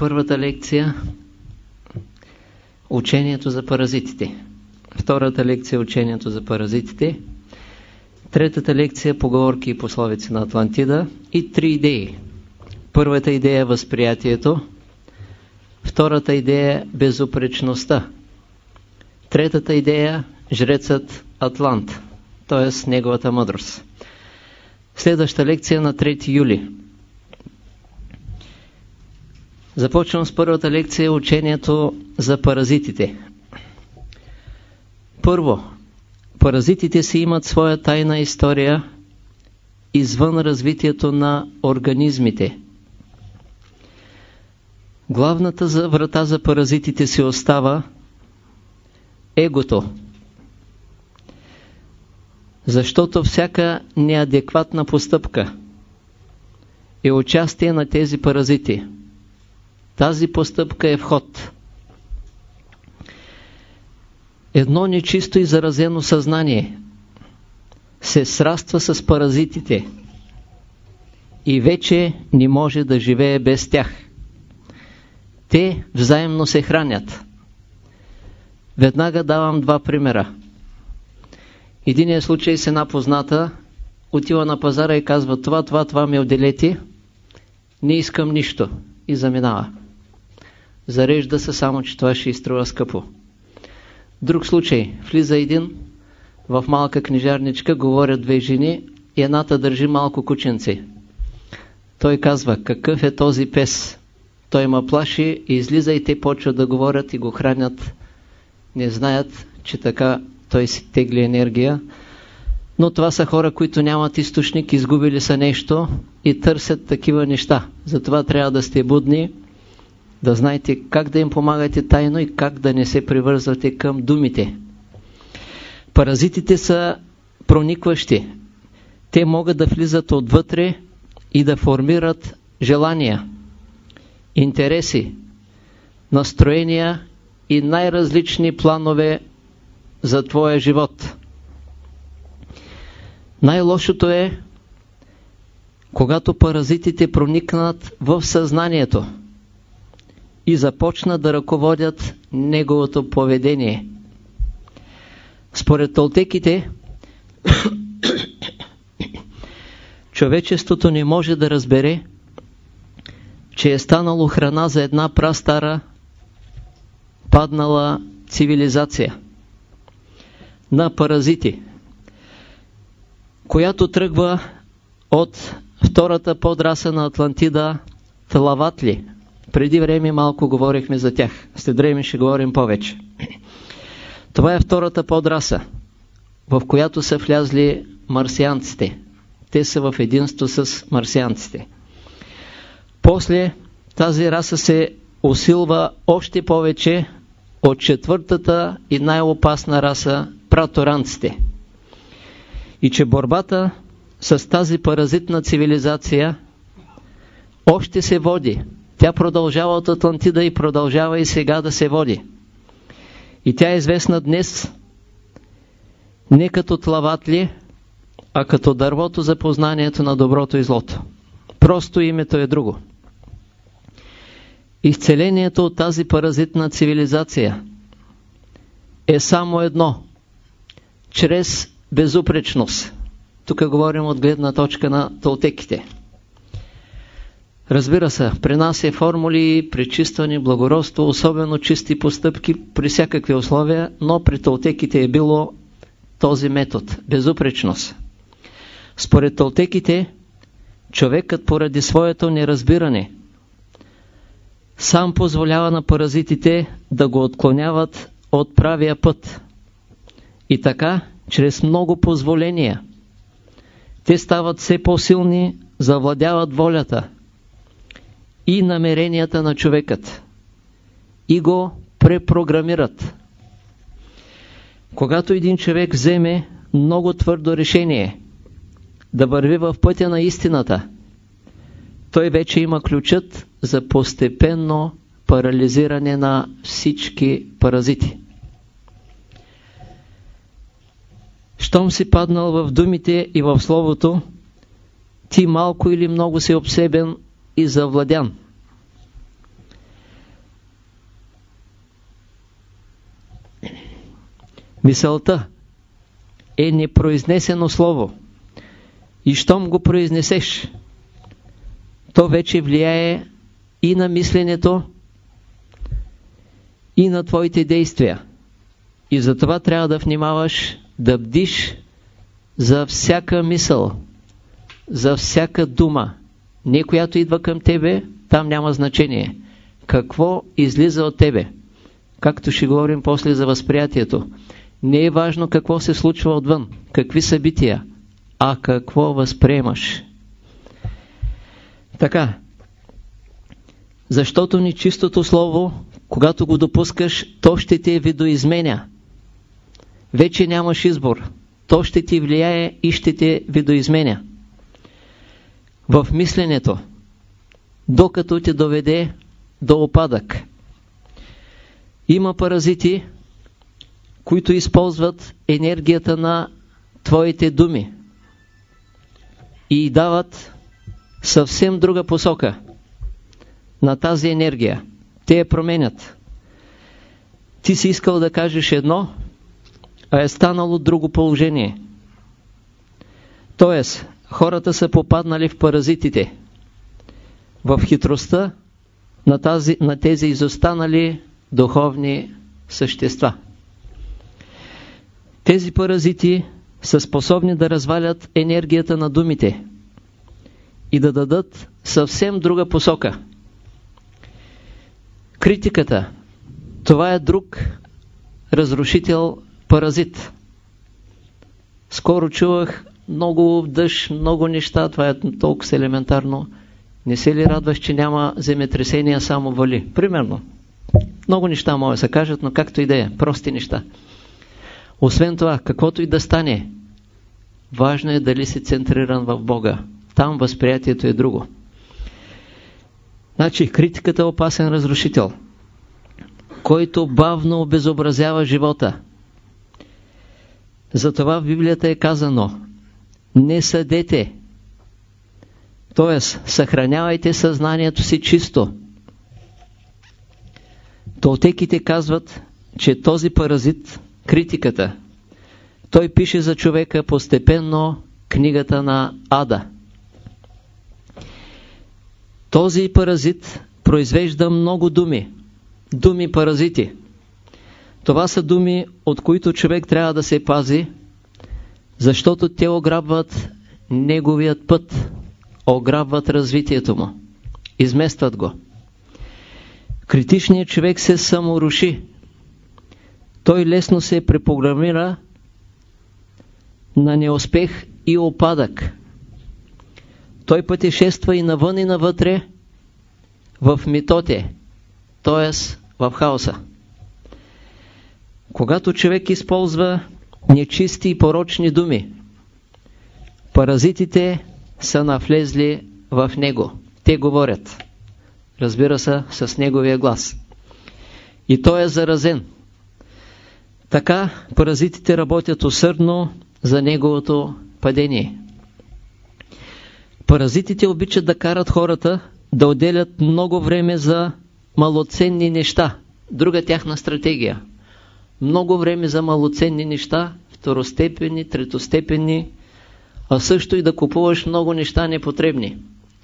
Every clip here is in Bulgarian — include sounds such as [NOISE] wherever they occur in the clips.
Първата лекция Учението за паразитите. Втората лекция Учението за паразитите. Третата лекция Поговорки и пословици на Атлантида и три идеи. Първата идея е възприятието, втората идея е безупречността, третата идея жрецът Атлант, т.е. неговата мъдрост. Следваща лекция на 3 юли. Започвам с първата лекция учението за паразитите. Първо, паразитите си имат своя тайна история извън развитието на организмите. Главната врата за паразитите си остава егото. Защото всяка неадекватна постъпка е участие на тези паразити. Тази постъпка е вход. Едно нечисто и заразено съзнание се сраства с паразитите и вече не може да живее без тях. Те взаимно се хранят. Веднага давам два примера. Единият случай с една позната отива на пазара и казва това, това, това ми отделете, не искам нищо и заминава. Зарежда се само, че това ще изтрува скъпо. Друг случай. Влиза един в малка книжарничка, говорят две жени и едната държи малко кученце. Той казва, какъв е този пес? Той ма плаши и излиза и те почват да говорят и го хранят. Не знаят, че така той си тегли енергия. Но това са хора, които нямат източник, изгубили са нещо и търсят такива неща. Затова трябва да сте будни да знаете как да им помагате тайно и как да не се привързвате към думите. Паразитите са проникващи. Те могат да влизат отвътре и да формират желания, интереси, настроения и най-различни планове за твоя живот. Най-лошото е, когато паразитите проникнат в съзнанието и започнат да ръководят неговото поведение. Според толтеките, [COUGHS] човечеството не може да разбере, че е станало храна за една прастара паднала цивилизация на паразити, която тръгва от втората подраса на Атлантида Тлаватли, преди време малко говорихме за тях. След време ще говорим повече. Това е втората подраса, в която са влязли марсианците. Те са в единство с марсианците. После тази раса се усилва още повече от четвъртата и най-опасна раса праторанците. И че борбата с тази паразитна цивилизация още се води тя продължава от Атлантида и продължава и сега да се води. И тя е известна днес не като тлаватли, а като дървото за познанието на доброто и злото. Просто името е друго. Изцелението от тази паразитна цивилизация е само едно. Чрез безупречност. Тук говорим от гледна точка на толтеките. Разбира се, при нас е формули, пречистване, благородство, особено чисти постъпки при всякакви условия, но при толтеките е било този метод – безупречност. Според толтеките, човекът поради своето неразбиране сам позволява на паразитите да го отклоняват от правия път. И така, чрез много позволения, те стават все по-силни, завладяват волята – и намеренията на човекът и го препрограмират. Когато един човек вземе много твърдо решение да върви в пътя на истината, той вече има ключът за постепенно парализиране на всички паразити. Щом си паднал в думите и в словото, ти малко или много си обсебен и завладян. Мисълта е непроизнесено слово. И щом го произнесеш, то вече влияе и на мисленето, и на твоите действия. И затова трябва да внимаваш, да бдиш за всяка мисъл, за всяка дума, не която идва към тебе, там няма значение. Какво излиза от тебе? Както ще говорим после за възприятието. Не е важно какво се случва отвън, какви събития, а какво възприемаш. Така, защото нечистото слово, когато го допускаш, то ще те видоизменя. Вече нямаш избор. То ще ти влияе и ще те видоизменя. В мисленето, докато те доведе до опадък. Има паразити, които използват енергията на твоите думи и дават съвсем друга посока на тази енергия. Те я променят. Ти си искал да кажеш едно, а е станало друго положение. Тоест, хората са попаднали в паразитите, в хитростта на, тази, на тези изостанали духовни същества. Тези паразити са способни да развалят енергията на думите и да дадат съвсем друга посока. Критиката. Това е друг разрушител паразит. Скоро чувах много дъжд, много неща, това е толкова елементарно. Не се ли радваш, че няма земетресения, само вали? Примерно. Много неща могат да се кажат, но както и да е, прости неща. Освен това, каквото и да стане, важно е дали си центриран в Бога. Там възприятието е друго. Значи, критиката е опасен разрушител, който бавно обезобразява живота. Затова в Библията е казано не съдете, т.е. съхранявайте съзнанието си чисто. Толтеките казват, че този паразит, критиката, той пише за човека постепенно книгата на Ада. Този паразит произвежда много думи. Думи паразити. Това са думи, от които човек трябва да се пази, защото те ограбват неговият път, ограбват развитието му, изместват го. Критичният човек се саморуши. Той лесно се препрограмира на неуспех и опадък. Той пътешества и навън и навътре в митоте, т.е. в хаоса. Когато човек използва нечисти и порочни думи, паразитите са навлезли в него. Те говорят. Разбира се, с неговия глас. И той е заразен. Така паразитите работят усърдно за неговото падение. Паразитите обичат да карат хората да отделят много време за малоценни неща. Друга тяхна стратегия. Много време за малоценни неща, второстепенни, третостепенни, а също и да купуваш много неща непотребни.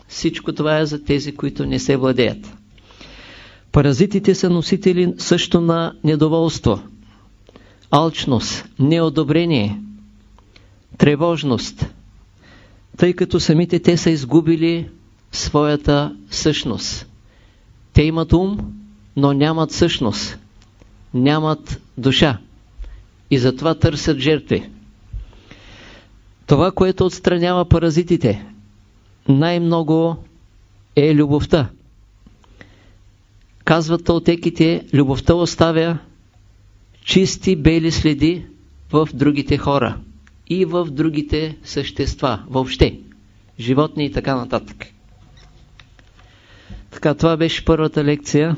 Всичко това е за тези, които не се владеят. Паразитите са носители също на недоволство, алчност, неодобрение, тревожност, тъй като самите те са изгубили своята същност. Те имат ум, но нямат същност, нямат душа и затова търсят жертви. Това, което отстранява паразитите, най-много е любовта. Казват толтеките, любовта оставя чисти бели следи в другите хора и в другите същества, въобще, животни и така нататък. Така, това беше първата лекция.